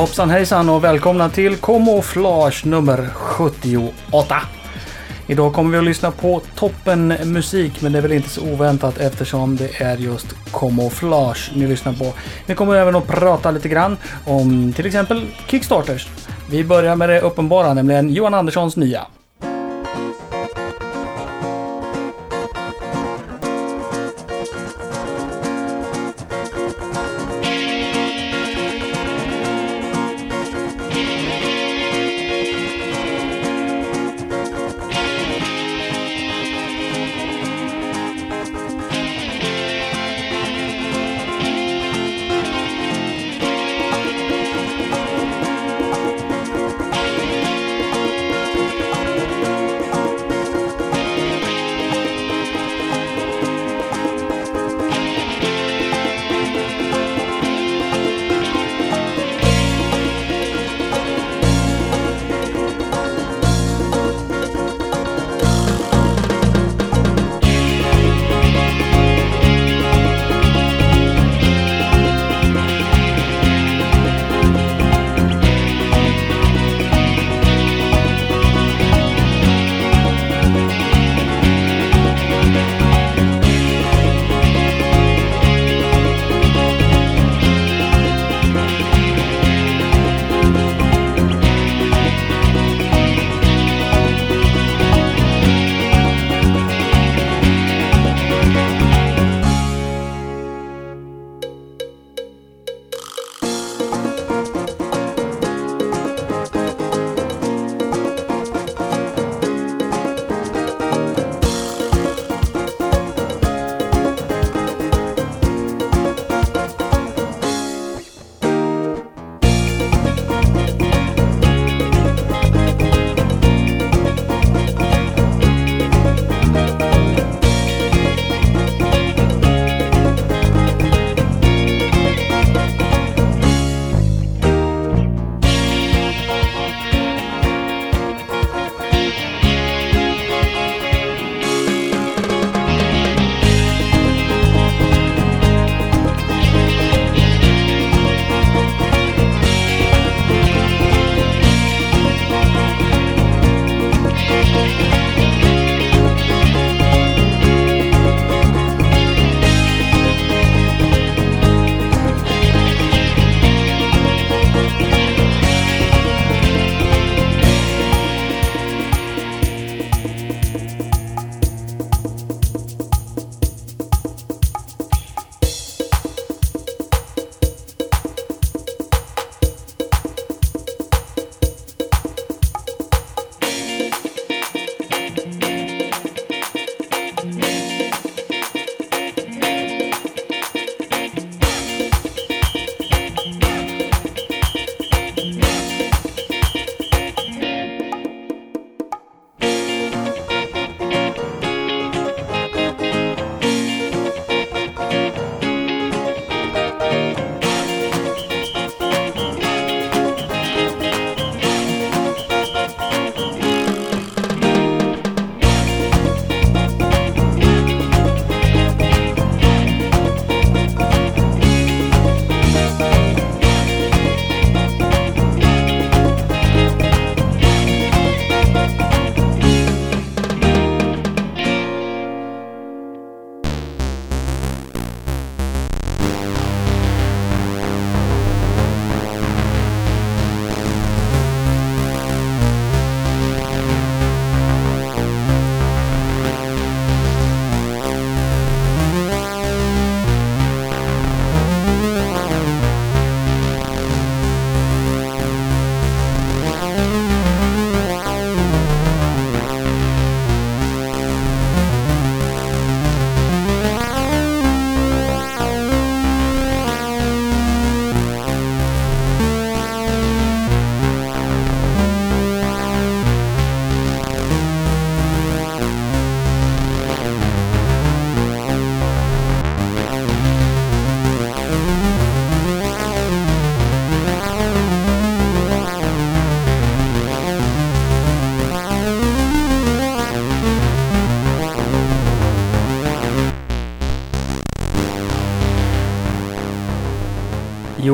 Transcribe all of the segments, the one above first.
Hoppsan hejsan och välkomna till Camouflage nummer 78. Idag kommer vi att lyssna på toppen musik men det är väl inte så oväntat eftersom det är just Camouflage ni lyssnar på. Vi kommer även att prata lite grann om till exempel Kickstarters. Vi börjar med det uppenbara, nämligen Johan Anderssons nya.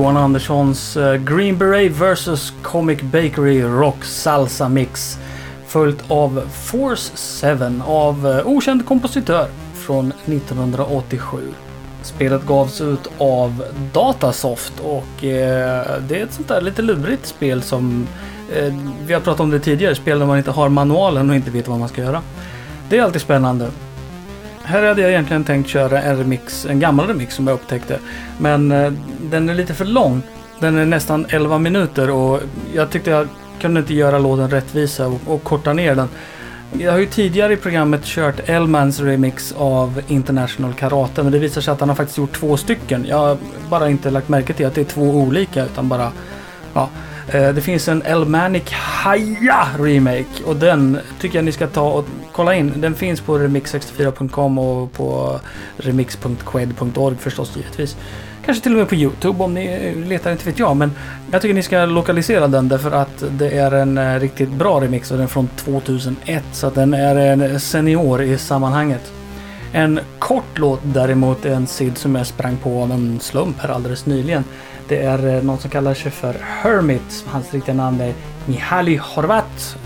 Johan Anderssons eh, Green Beret vs Comic Bakery Rock Salsa Mix. Följt av Force 7 av eh, okänd kompositör från 1987. Spelet gavs ut av Datasoft och eh, det är ett sånt där lite lurigt spel som eh, vi har pratat om det tidigare. Spel där man inte har manualen och inte vet vad man ska göra. Det är alltid spännande. Här hade jag egentligen tänkt köra en remix, en gammal remix som jag upptäckte. Men eh, den är lite för lång. Den är nästan 11 minuter och jag tyckte jag kunde inte göra låten rättvisa och, och korta ner den. Jag har ju tidigare i programmet kört Elmans remix av International Karate men det visar sig att han har faktiskt gjort två stycken. Jag har bara inte lagt märke till att det är två olika utan bara ja. Eh, det finns en Elmanic Haya Remake och den tycker jag ni ska ta och kolla in. Den finns på remix64.com och på remix.qued.org förstås givetvis. Kanske till och med på Youtube om ni letar, inte vet jag. Men jag tycker ni ska lokalisera den därför att det är en eh, riktigt bra remix och den är från 2001. Så att den är en senior i sammanhanget. En kort låt däremot är en sid som jag sprang på av en slump här alldeles nyligen. Det är eh, någon som kallar sig för Hermit. Hans riktiga namn är Mihaly Horvat.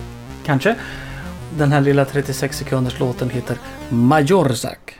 Kanske. Den här lilla 36 sekunders låten heter Majorzak.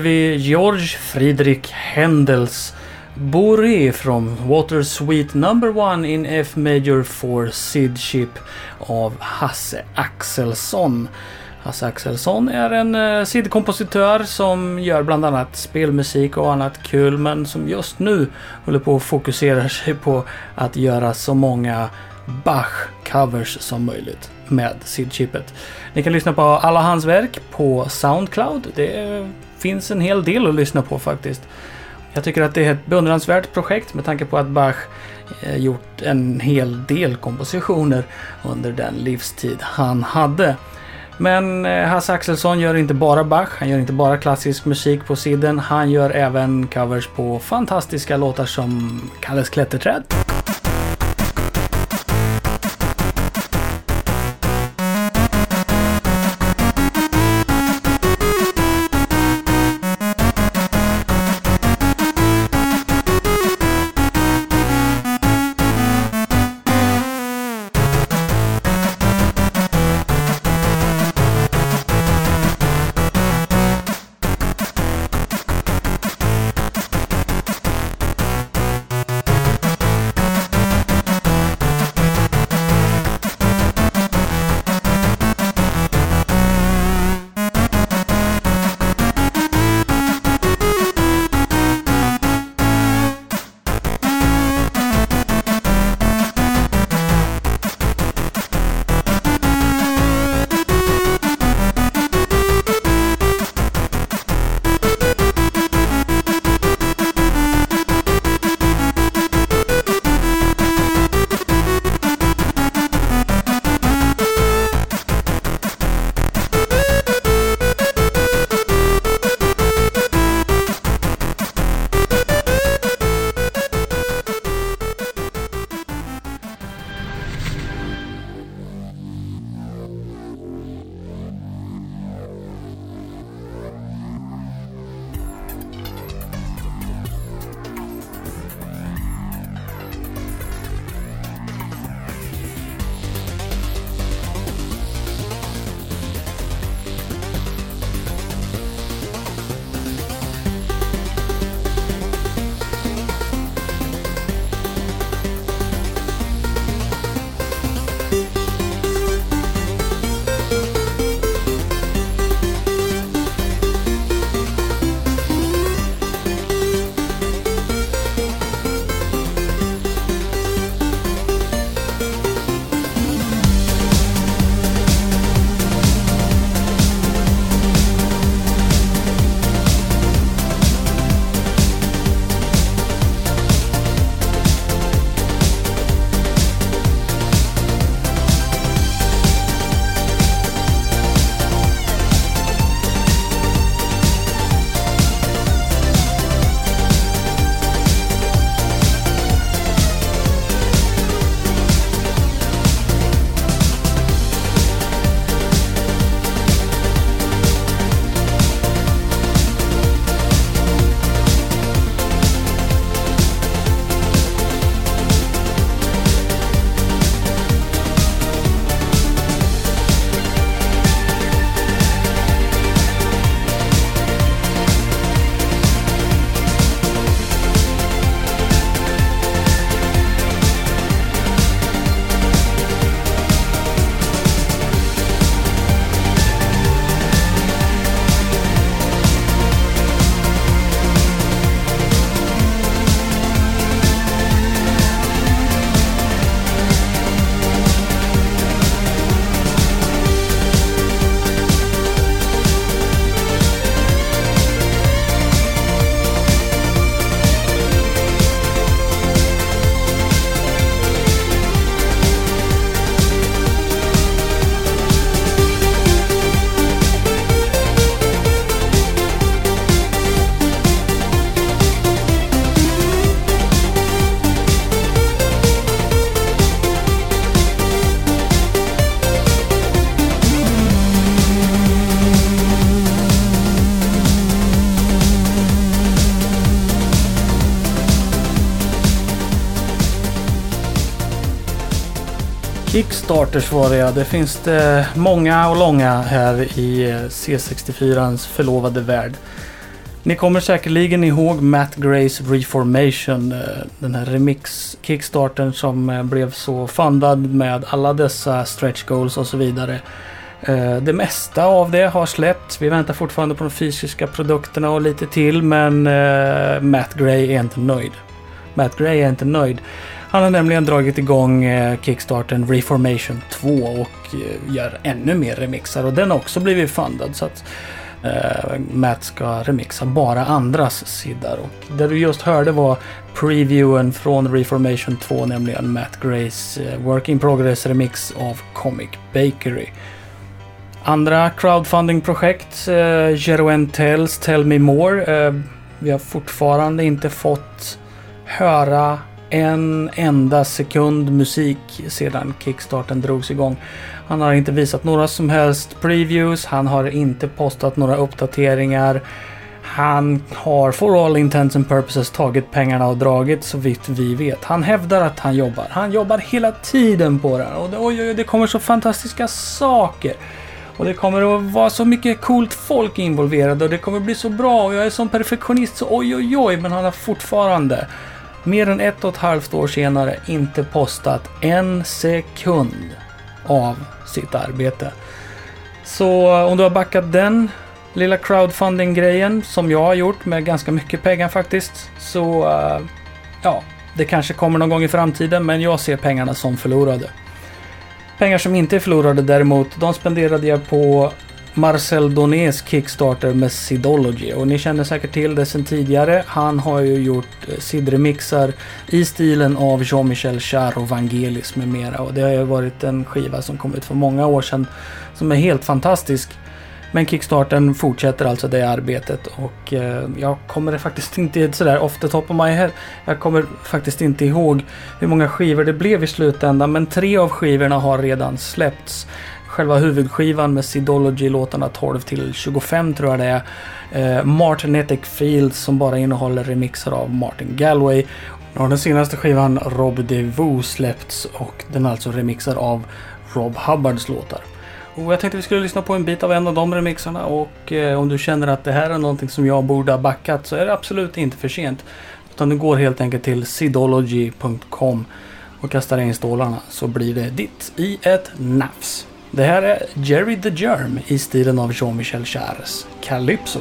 hörde vi George Friedrich Händels Boré från Water Suite Number One in F Major for Sidship av Hasse Axelsson. Hasse Axelsson är en sidkompositör SID-kompositör som gör bland annat spelmusik och annat kul men som just nu håller på att fokusera sig på att göra så många Bach-covers som möjligt med SID-chippet. Ni kan lyssna på alla hans verk på Soundcloud. Det finns en hel del att lyssna på faktiskt. Jag tycker att det är ett beundransvärt projekt med tanke på att Bach eh, gjort en hel del kompositioner under den livstid han hade. Men eh, Hasse Axelsson gör inte bara Bach, han gör inte bara klassisk musik på sidan. Han gör även covers på fantastiska låtar som Kalles klätterträd. Starters var det ja. Det finns det många och långa här i eh, C64ans förlovade värld. Ni kommer säkerligen ihåg Matt Grays Reformation. Eh, den här remix-kickstarten som eh, blev så fundad med alla dessa stretch goals och så vidare. Det mesta av det har släppts. Vi väntar fortfarande på de fysiska produkterna och lite till men Matt Gray är inte nöjd. Matt Gray är inte nöjd. Han har nämligen dragit igång eh, Kickstarten Reformation 2 och eh, gör ännu mer remixar och den har också blivit fundad så att eh, Matt ska remixa bara andras sidor. Och det du just hörde var previewen från Reformation 2, nämligen Matt Grays Work in Progress remix av Comic Bakery. Andra crowdfunding-projekt, eh, Jeroen Tells Tell Me More. Eh, vi har fortfarande inte fått höra en enda sekund musik sedan kickstarten drogs igång. Han har inte visat några som helst previews, han har inte postat några uppdateringar. Han har for all intents and purposes tagit pengarna och dragit så vitt vi vet. Han hävdar att han jobbar. Han jobbar hela tiden på det och det, oj, oj, det kommer så fantastiska saker. Och det kommer att vara så mycket coolt folk involverade och det kommer bli så bra och jag är som perfektionist så oj oj oj men han har fortfarande mer än ett och ett halvt år senare inte postat en sekund av sitt arbete. Så om du har backat den lilla crowdfunding-grejen som jag har gjort med ganska mycket pengar faktiskt. Så eh, ja, det kanske kommer någon gång i framtiden men jag ser pengarna som förlorade. Pengar som inte är förlorade däremot, de spenderade jag på Marcel Donés Kickstarter med Sidology och ni känner säkert till det sen tidigare. Han har ju gjort eh, cid-remixar i stilen av Jean-Michel Jarre och Vangelis med mera och det har ju varit en skiva som kom ut för många år sedan som är helt fantastisk. Men Kickstarten fortsätter alltså det arbetet och eh, jag kommer faktiskt inte sådär off the top of my head. Jag kommer faktiskt inte ihåg hur många skivor det blev i slutändan men tre av skivorna har redan släppts själva huvudskivan med Sidology-låtarna 12 till 25 tror jag det är. Eh, Martinetic Fields som bara innehåller remixer av Martin Galway. Nu har den senaste skivan Rob DeVoe släppts och den är alltså remixad av Rob Hubbards låtar. Och jag tänkte vi skulle lyssna på en bit av en av de remixarna och eh, om du känner att det här är någonting som jag borde ha backat så är det absolut inte för sent. Utan du går helt enkelt till sidology.com och kastar in stålarna så blir det ditt i ett nafs. Det här är Jerry the Germ i stilen av Jean-Michel Charles Calypso.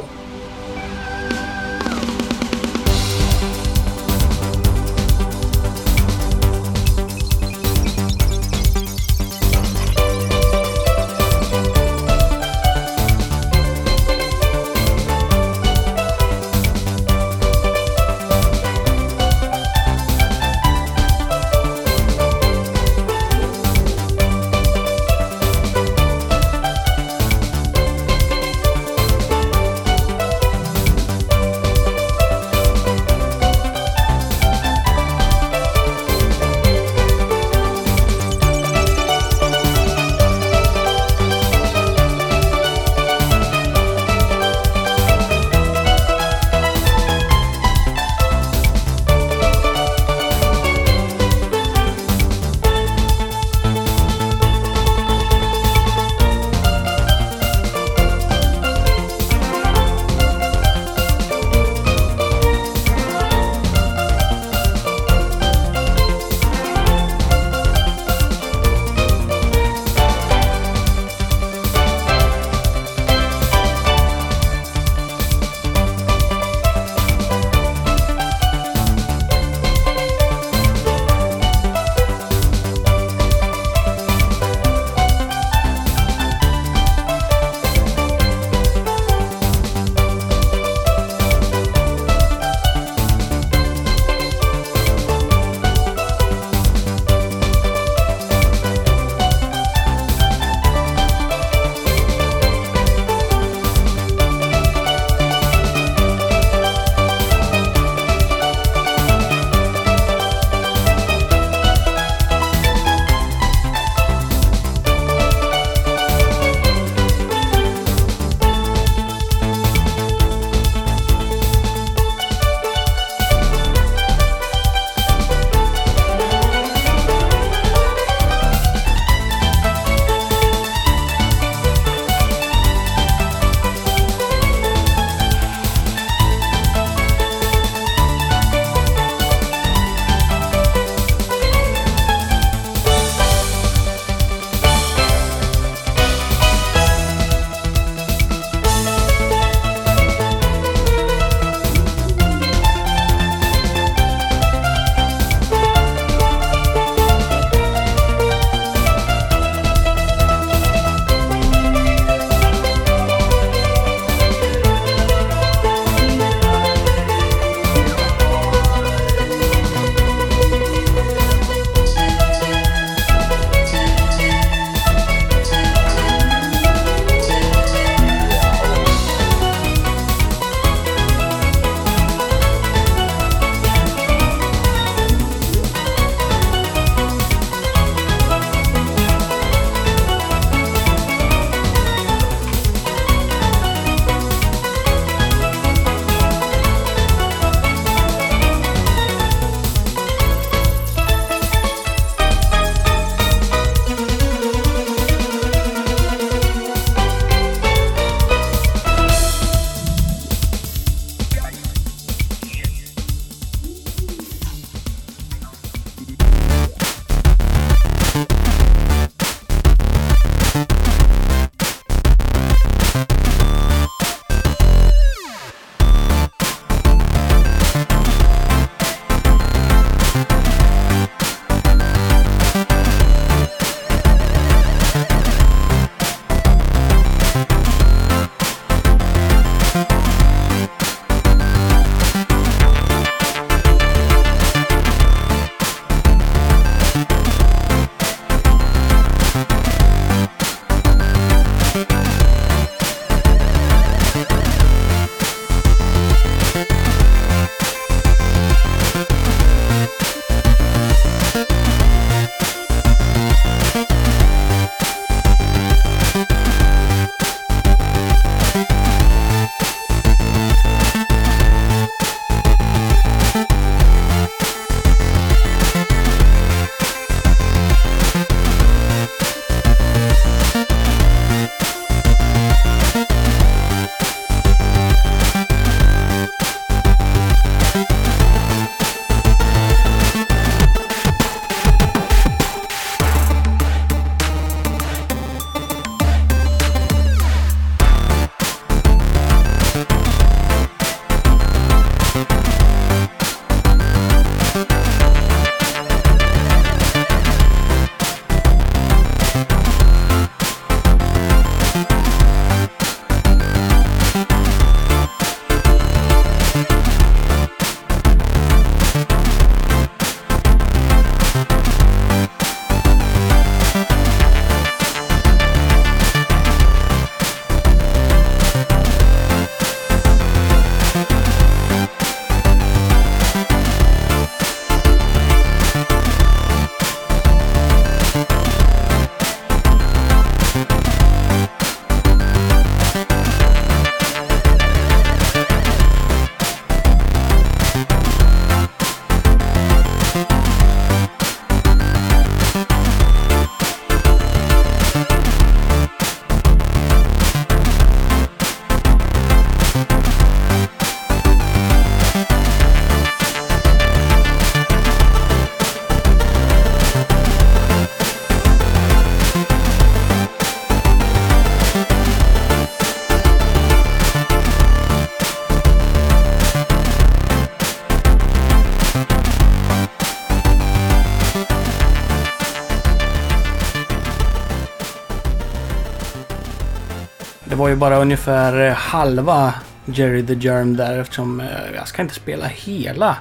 Var ju bara ungefär eh, halva Jerry the Germ där eftersom eh, jag ska inte spela hela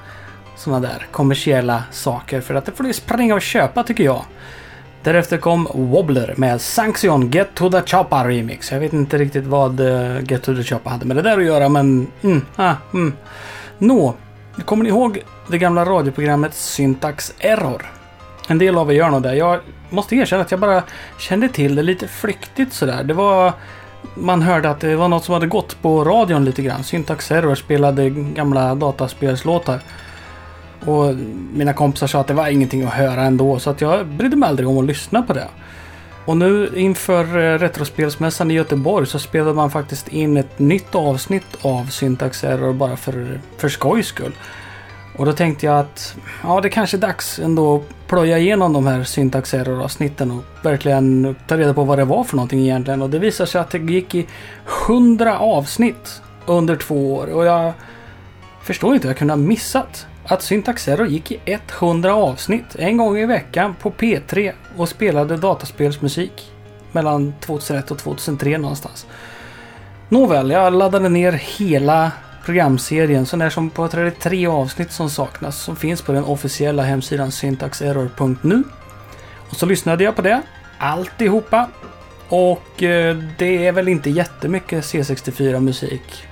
sådana där kommersiella saker för att det får du springa och köpa tycker jag. Därefter kom Wobbler med Sanction Get to the Choppa Remix. Jag vet inte riktigt vad eh, Get to the Choppa hade med det där att göra men... Mm, ah, mm. Nå, kommer ni ihåg det gamla radioprogrammet Syntax Error? En del av er gör nog det. Jag måste erkänna att jag bara kände till det lite flyktigt sådär. Det var... Man hörde att det var något som hade gått på radion lite grann. Syntax Error spelade gamla dataspelslåtar. Och mina kompisar sa att det var ingenting att höra ändå så att jag brydde mig aldrig om att lyssna på det. Och nu inför eh, Retrospelsmässan i Göteborg så spelade man faktiskt in ett nytt avsnitt av Syntax Error bara för, för skojs skull. Och då tänkte jag att ja, det kanske är dags ändå att plöja igenom de här Syntaxerror-avsnitten och verkligen ta reda på vad det var för någonting egentligen. Och det visar sig att det gick i 100 avsnitt under två år. Och jag förstår inte hur jag kunde ha missat att Syntaxerror gick i 100 avsnitt en gång i veckan på P3 och spelade dataspelsmusik mellan 2001 och 2003 någonstans. Nåväl, jag laddade ner hela programserien sån där som på 33 avsnitt som saknas som finns på den officiella hemsidan syntaxerror.nu. Och så lyssnade jag på det, alltihopa. Och eh, det är väl inte jättemycket C64 musik.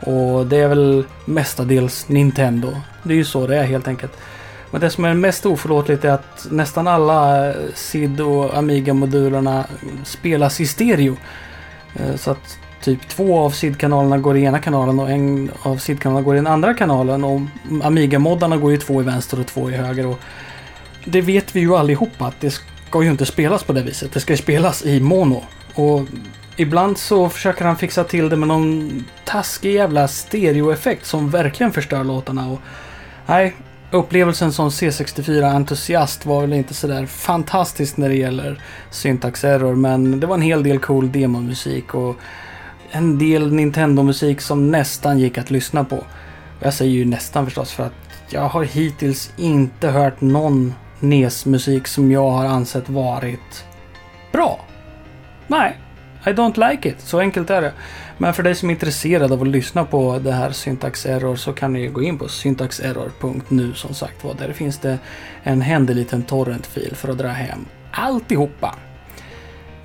Och det är väl mestadels Nintendo. Det är ju så det är helt enkelt. Men det som är mest oförlåtligt är att nästan alla eh, SID och Amiga-modulerna spelas i stereo. Eh, så att typ två av SID-kanalerna går i ena kanalen och en av SID-kanalerna går i den andra kanalen. Och Amiga-moddarna går ju två i vänster och två i höger. Och det vet vi ju allihopa att det ska ju inte spelas på det viset. Det ska ju spelas i mono. Och ibland så försöker han fixa till det med någon taskig jävla stereoeffekt som verkligen förstör låtarna. Och nej, upplevelsen som C64-entusiast var väl inte sådär fantastisk när det gäller syntax error. Men det var en hel del cool demomusik och en del Nintendo-musik som nästan gick att lyssna på. Jag säger ju nästan förstås för att jag har hittills inte hört någon NES-musik som jag har ansett varit bra. Nej, I don't like it. Så enkelt är det. Men för dig som är intresserad av att lyssna på det här Syntax Error så kan ni gå in på syntaxerror.nu som sagt var. Där finns det en händig liten torrentfil för att dra hem alltihopa.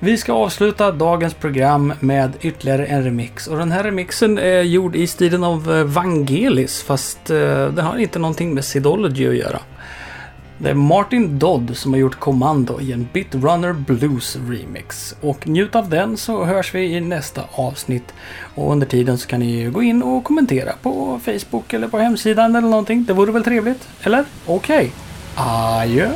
Vi ska avsluta dagens program med ytterligare en remix. Och den här remixen är gjord i stilen av eh, Vangelis fast eh, har inte någonting med Sidology att göra. Det är Martin Dodd som har gjort Kommando i en Bitrunner Blues remix. Och njut av den så hörs vi i nästa avsnitt. Och under tiden så kan ni gå in och kommentera på Facebook eller på hemsidan eller någonting. Det vore väl trevligt? Eller? Okej. Okay. Adjö.